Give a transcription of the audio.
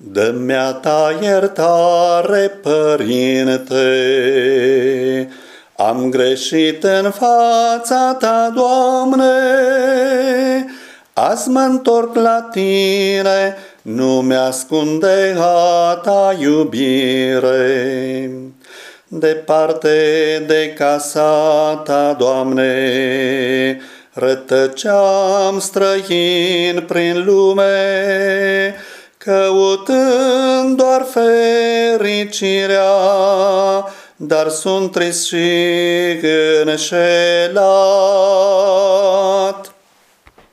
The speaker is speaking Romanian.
Dă-mi-a ta iertare, Părinte, am greșit în fața ta, Doamne, azi mă întorc la tine, nu mi-ascunde a ta iubire. Departe de casa ta, Doamne, rătăceam străin prin lume, căutând doar fericirea, dar sunt trist și înșelat.